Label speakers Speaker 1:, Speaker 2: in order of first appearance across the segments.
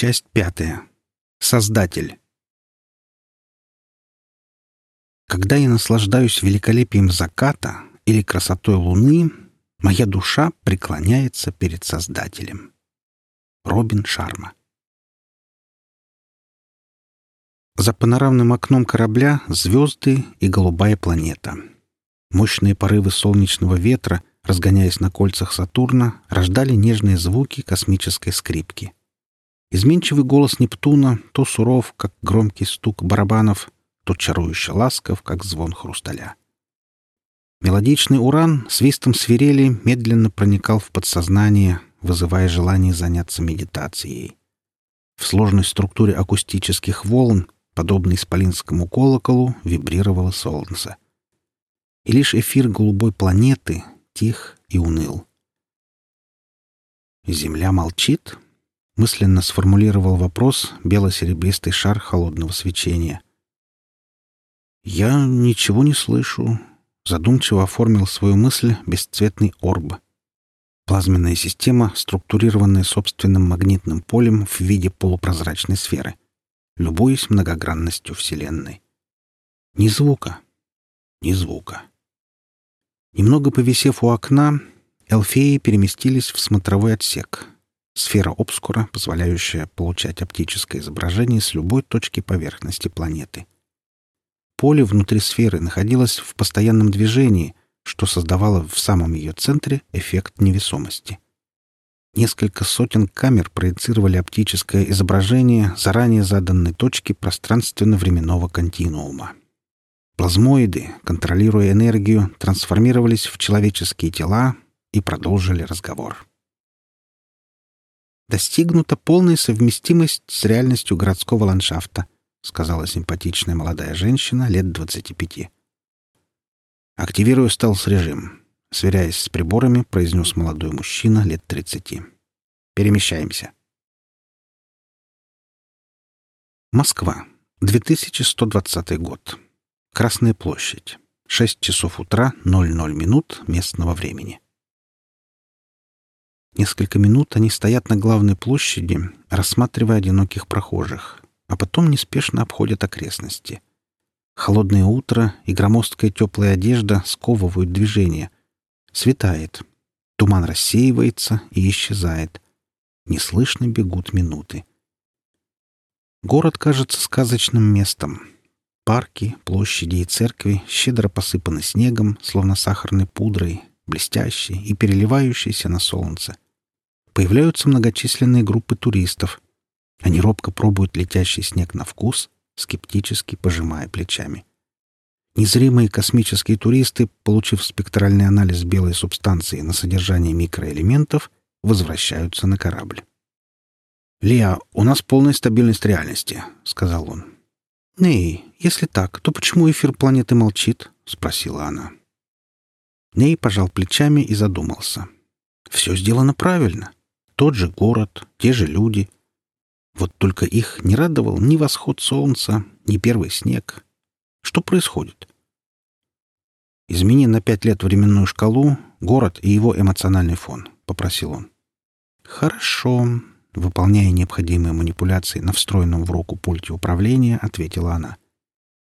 Speaker 1: Часть пятая. Создатель. Когда я наслаждаюсь великолепием заката или красотой луны, моя душа преклоняется перед Создателем. Робин Шарма. За панорамным окном корабля звезды и голубая планета. Мощные порывы солнечного ветра, разгоняясь на кольцах Сатурна, рождали нежные звуки космической скрипки. Изменчивый голос Нептуна то суров, как громкий стук барабанов, то чарующе ласков, как звон хрусталя. Мелодичный уран свистом свирели медленно проникал в подсознание, вызывая желание заняться медитацией. В сложной структуре акустических волн подобно исполинскому колоколу, вибрировало солнце. И лишь эфир голубой планеты тих и уныл. «Земля молчит?» — мысленно сформулировал вопрос бело-серебристый шар холодного свечения. «Я ничего не слышу», — задумчиво оформил свою мысль бесцветный орб. Плазменная система, структурированная собственным магнитным полем в виде полупрозрачной сферы — любуясь многогранностью Вселенной. Ни звука, ни звука. Немного повисев у окна, элфеи переместились в смотровой отсек. Сфера обскура, позволяющая получать оптическое изображение с любой точки поверхности планеты. Поле внутри сферы находилось в постоянном движении, что создавало в самом ее центре эффект невесомости. Несколько сотен камер проецировали оптическое изображение заранее заданной точки пространственно-временного континуума. Плазмоиды, контролируя энергию, трансформировались в человеческие тела и продолжили разговор. «Достигнута полная совместимость с реальностью городского ландшафта», сказала симпатичная молодая женщина лет 25. «Активирую стелс-режим. Сверяясь с приборами, произнес молодой мужчина лет тридцати. «Перемещаемся». Москва. 2120 год. Красная площадь. 6 часов утра, 00 минут местного времени. Несколько минут они стоят на главной площади, рассматривая одиноких прохожих, а потом неспешно обходят окрестности. Холодное утро и громоздкая теплая одежда сковывают движение, Светает. Туман рассеивается и исчезает. Неслышно бегут минуты. Город кажется сказочным местом. Парки, площади и церкви щедро посыпаны снегом, словно сахарной пудрой, блестящие и переливающиеся на солнце. Появляются многочисленные группы туристов. Они робко пробуют летящий снег на вкус, скептически пожимая плечами. Незримые космические туристы, получив спектральный анализ белой субстанции на содержание микроэлементов, возвращаются на корабль. «Лиа, у нас полная стабильность реальности», — сказал он. «Ней, если так, то почему эфир планеты молчит?» — спросила она. Ней пожал плечами и задумался. «Все сделано правильно. Тот же город, те же люди. Вот только их не радовал ни восход солнца, ни первый снег, что происходит? «Измени на пять лет временную шкалу, город и его эмоциональный фон», — попросил он. «Хорошо», — выполняя необходимые манипуляции на встроенном в руку пульте управления, ответила она.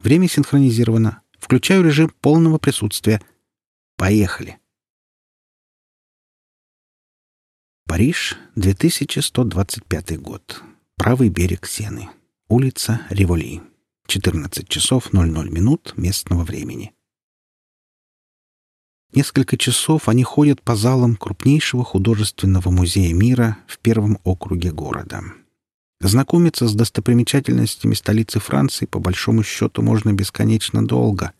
Speaker 1: «Время синхронизировано. Включаю режим полного присутствия. Поехали!» Париж, 2125 год. Правый берег Сены. Улица Револи. 14 часов 00 минут местного времени. Несколько часов они ходят по залам крупнейшего художественного музея мира в первом округе города. Знакомиться с достопримечательностями столицы Франции по большому счету можно бесконечно долго.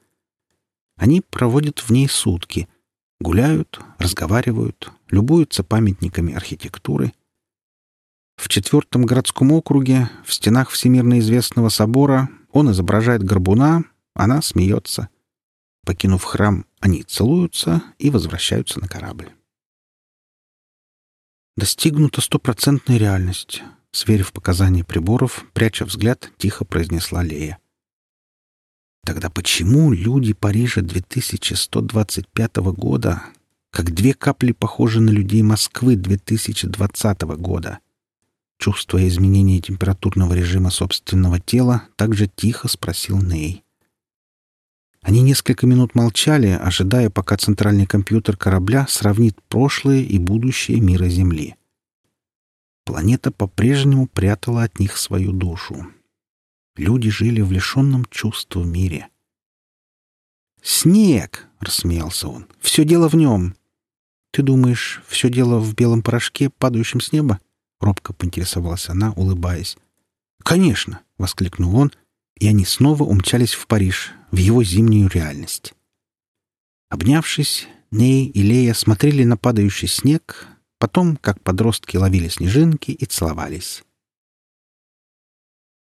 Speaker 1: Они проводят в ней сутки, гуляют, разговаривают, любуются памятниками архитектуры. В четвертом городском округе, в стенах всемирно известного собора, он изображает горбуна, она смеется. Покинув храм, они целуются и возвращаются на корабль. Достигнута стопроцентная реальность. Сверив показания приборов, пряча взгляд, тихо произнесла Лея. Тогда почему люди Парижа 2125 года, как две капли похожи на людей Москвы 2020 года? чувствуя изменение температурного режима собственного тела, также тихо спросил Ней. Они несколько минут молчали, ожидая, пока центральный компьютер корабля сравнит прошлое и будущее мира Земли. Планета по-прежнему прятала от них свою душу. Люди жили в лишенном чувства мире. «Снег!» — рассмеялся он. «Все дело в нем!» «Ты думаешь, все дело в белом порошке, падающем с неба?» — робко поинтересовалась она, улыбаясь. «Конечно!» — воскликнул он, и они снова умчались в Париж, в его зимнюю реальность. Обнявшись, Ней и Лея смотрели на падающий снег, потом, как подростки ловили снежинки и целовались.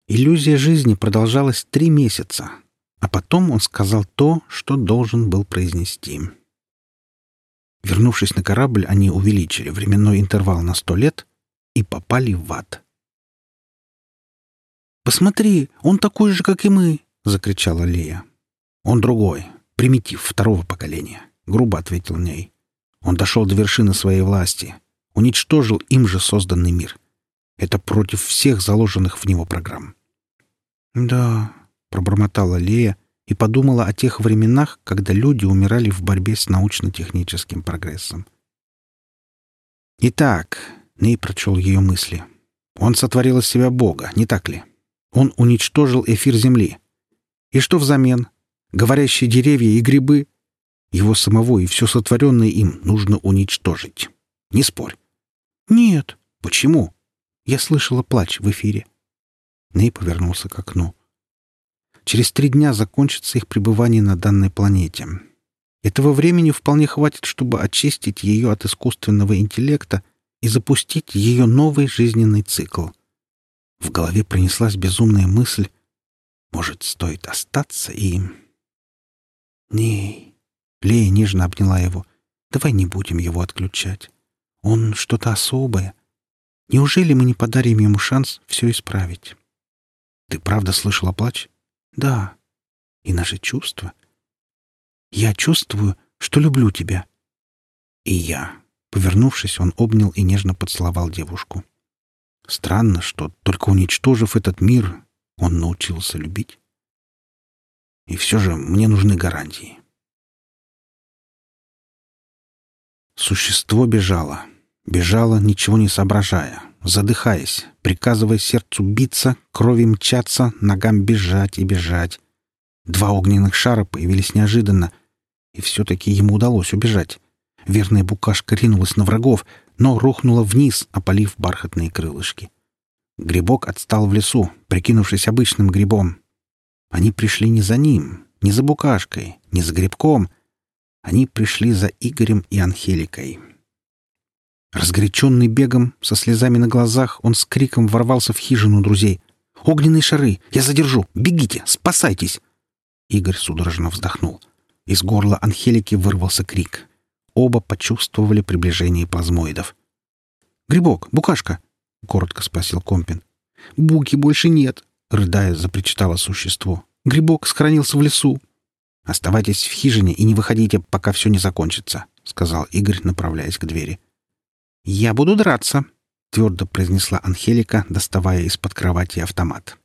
Speaker 1: Иллюзия жизни продолжалась три месяца, а потом он сказал то, что должен был произнести. Вернувшись на корабль, они увеличили временной интервал на сто лет и попали в ад. «Посмотри, он такой же, как и мы!» — закричала Лея. «Он другой, примитив второго поколения», — грубо ответил Ней. «Он дошел до вершины своей власти, уничтожил им же созданный мир. Это против всех заложенных в него программ». «Да», — пробормотала Лея и подумала о тех временах, когда люди умирали в борьбе с научно-техническим прогрессом. «Итак», — Ней прочел ее мысли, — «он сотворил из себя Бога, не так ли?» Он уничтожил эфир Земли. И что взамен? Говорящие деревья и грибы? Его самого и все сотворенное им нужно уничтожить. Не спорь. Нет. Почему? Я слышала плач в эфире. Ней повернулся к окну. Через три дня закончится их пребывание на данной планете. Этого времени вполне хватит, чтобы очистить ее от искусственного интеллекта и запустить ее новый жизненный цикл — в голове пронеслась безумная мысль. Может, стоит остаться и... «Ней!» Лея нежно обняла его. «Давай не будем его отключать. Он что-то особое. Неужели мы не подарим ему шанс все исправить?» «Ты правда слышала плач?» «Да. И наши чувства. Я чувствую, что люблю тебя». «И я». Повернувшись, он обнял и нежно поцеловал девушку. Странно, что, только уничтожив этот мир, он научился любить. И все же мне нужны гарантии. Существо бежало. Бежало, ничего не соображая, задыхаясь, приказывая сердцу биться, крови мчаться, ногам бежать и бежать. Два огненных шара появились неожиданно, и все-таки ему удалось убежать. Верная букашка ринулась на врагов, но рухнула вниз, опалив бархатные крылышки. Грибок отстал в лесу, прикинувшись обычным грибом. Они пришли не за ним, не за букашкой, не за грибком. Они пришли за Игорем и Анхеликой. Разгоряченный бегом, со слезами на глазах, он с криком ворвался в хижину друзей. «Огненные шары! Я задержу! Бегите! Спасайтесь!» Игорь судорожно вздохнул. Из горла Анхелики вырвался крик. Оба почувствовали приближение плазмоидов. «Грибок! Букашка!» — коротко спросил Компин. «Буки больше нет!» — рыдая, запричитало существо. «Грибок сохранился в лесу!» «Оставайтесь в хижине и не выходите, пока все не закончится», — сказал Игорь, направляясь к двери. «Я буду драться», — твердо произнесла Анхелика, доставая из-под кровати автомат.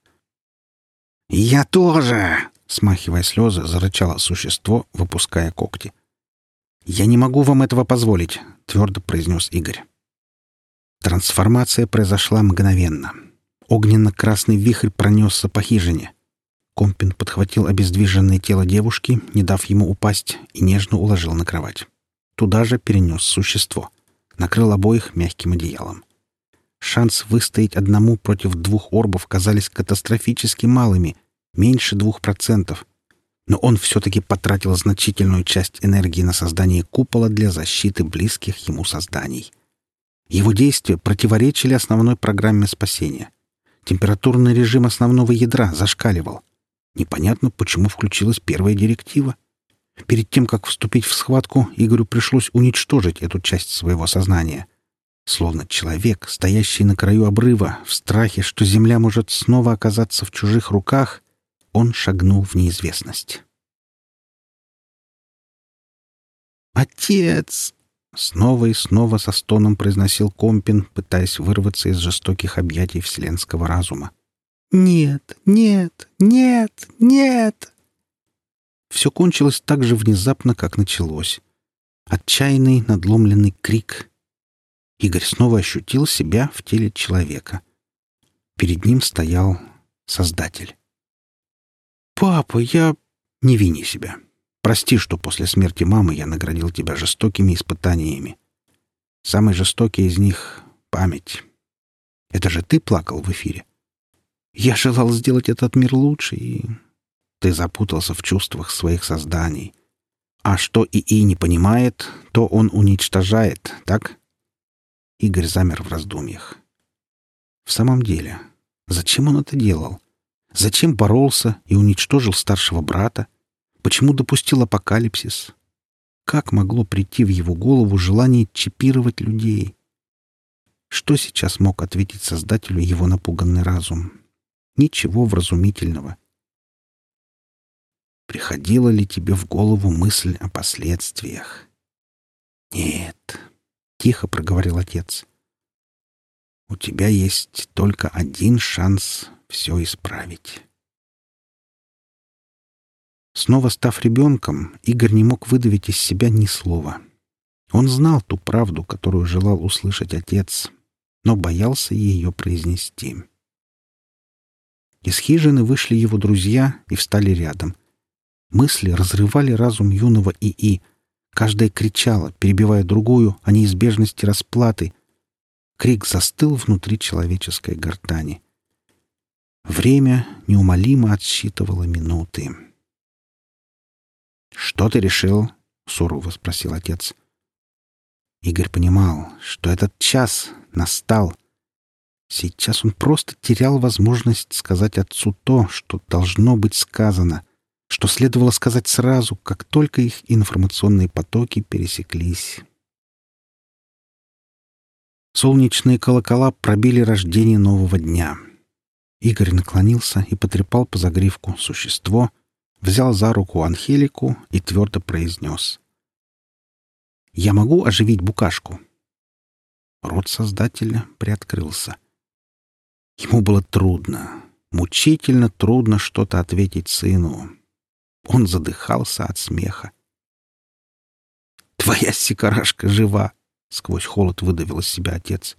Speaker 1: «Я тоже!» — смахивая слезы, зарычало существо, выпуская когти. «Я не могу вам этого позволить», — твердо произнес Игорь. Трансформация произошла мгновенно. Огненно-красный вихрь пронесся по хижине. Компин подхватил обездвиженное тело девушки, не дав ему упасть, и нежно уложил на кровать. Туда же перенес существо. Накрыл обоих мягким одеялом. Шанс выстоять одному против двух орбов казались катастрофически малыми, меньше двух процентов — но он все-таки потратил значительную часть энергии на создание купола для защиты близких ему созданий. Его действия противоречили основной программе спасения. Температурный режим основного ядра зашкаливал. Непонятно, почему включилась первая директива. Перед тем, как вступить в схватку, Игорю пришлось уничтожить эту часть своего сознания. Словно человек, стоящий на краю обрыва, в страхе, что земля может снова оказаться в чужих руках, он шагнул в неизвестность. «Отец!» Снова и снова со стоном произносил Компин, пытаясь вырваться из жестоких объятий вселенского разума. «Нет, нет, нет, нет!» Все кончилось так же внезапно, как началось. Отчаянный, надломленный крик. Игорь снова ощутил себя в теле человека. Перед ним стоял Создатель. «Папа, я...» «Не вини себя. Прости, что после смерти мамы я наградил тебя жестокими испытаниями. Самый жестокий из них — память. Это же ты плакал в эфире. Я желал сделать этот мир лучше, и ты запутался в чувствах своих созданий. А что ИИ не понимает, то он уничтожает, так? Игорь замер в раздумьях. В самом деле, зачем он это делал? Зачем боролся и уничтожил старшего брата? Почему допустил апокалипсис? Как могло прийти в его голову желание чипировать людей? Что сейчас мог ответить Создателю его напуганный разум? Ничего вразумительного. Приходила ли тебе в голову мысль о последствиях? Нет, — тихо проговорил отец. У тебя есть только один шанс все исправить. Снова став ребенком, Игорь не мог выдавить из себя ни слова. Он знал ту правду, которую желал услышать отец, но боялся ее произнести. Из хижины вышли его друзья и встали рядом. Мысли разрывали разум юного ИИ. Каждая кричала, перебивая другую, о неизбежности расплаты. Крик застыл внутри человеческой гортани. Время неумолимо отсчитывало минуты. «Что ты решил?» — сурово спросил отец. Игорь понимал, что этот час настал. Сейчас он просто терял возможность сказать отцу то, что должно быть сказано, что следовало сказать сразу, как только их информационные потоки пересеклись. Солнечные колокола пробили рождение нового дня — Игорь наклонился и потрепал по загривку существо, взял за руку Анхелику и твердо произнес. «Я могу оживить букашку?» Рот Создателя приоткрылся. Ему было трудно, мучительно трудно что-то ответить сыну. Он задыхался от смеха. «Твоя сикарашка жива!» — сквозь холод выдавил из себя отец.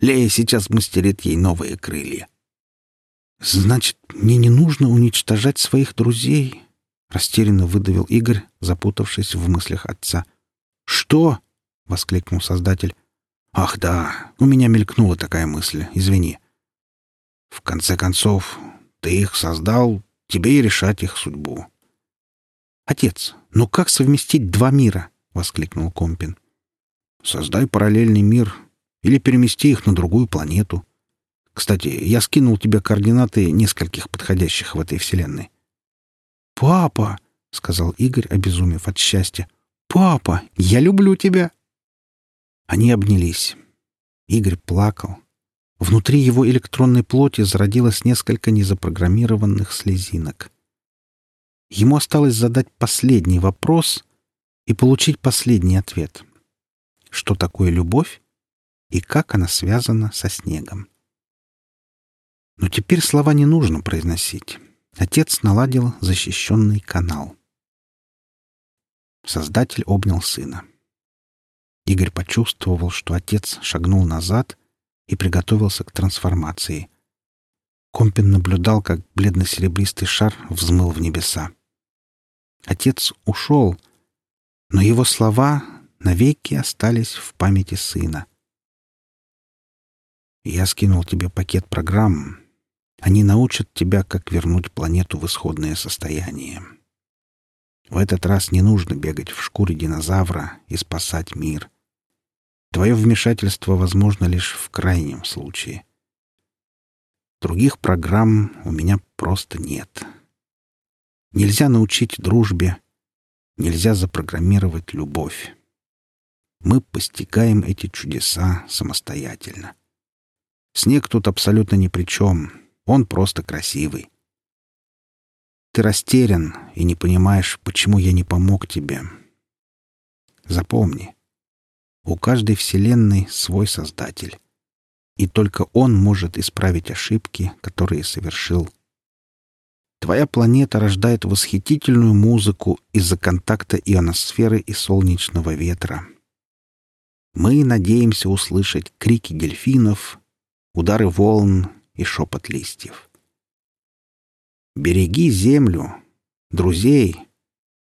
Speaker 1: «Лея сейчас мастерит ей новые крылья». «Значит, мне не нужно уничтожать своих друзей?» — растерянно выдавил Игорь, запутавшись в мыслях отца. «Что?» — воскликнул Создатель. «Ах да, у меня мелькнула такая мысль, извини. В конце концов, ты их создал, тебе и решать их судьбу». «Отец, ну как совместить два мира?» — воскликнул Компин. «Создай параллельный мир или перемести их на другую планету», кстати, я скинул тебе координаты нескольких подходящих в этой вселенной. «Папа!» — сказал Игорь, обезумев от счастья. «Папа, я люблю тебя!» Они обнялись. Игорь плакал. Внутри его электронной плоти зародилось несколько незапрограммированных слезинок. Ему осталось задать последний вопрос и получить последний ответ. Что такое любовь и как она связана со снегом? Но теперь слова не нужно произносить. Отец наладил защищенный канал. Создатель обнял сына. Игорь почувствовал, что отец шагнул назад и приготовился к трансформации. Компин наблюдал, как бледно-серебристый шар взмыл в небеса. Отец ушел, но его слова навеки остались в памяти сына. «Я скинул тебе пакет программ, они научат тебя, как вернуть планету в исходное состояние. В этот раз не нужно бегать в шкуре динозавра и спасать мир. Твое вмешательство возможно лишь в крайнем случае. Других программ у меня просто нет. Нельзя научить дружбе, нельзя запрограммировать любовь. Мы постигаем эти чудеса самостоятельно. Снег тут абсолютно ни при чем — он просто красивый. Ты растерян и не понимаешь, почему я не помог тебе. Запомни, У каждой вселенной свой создатель. И только он может исправить ошибки, которые совершил. Твоя планета рождает восхитительную музыку из-за контакта ионосферы и солнечного ветра. Мы надеемся услышать крики дельфинов, удары волн и шепот листьев. Береги землю, друзей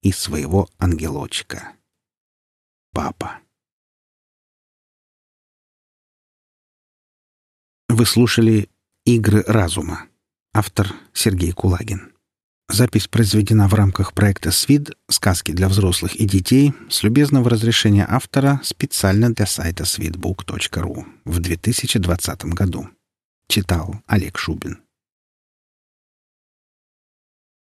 Speaker 1: и своего ангелочка. Папа. Вы слушали «Игры разума». Автор Сергей Кулагин. Запись произведена в рамках проекта «СВИД. Сказки для взрослых и детей» с любезного разрешения автора специально для сайта sweetbook.ru в 2020 году. Читал Олег Шубин.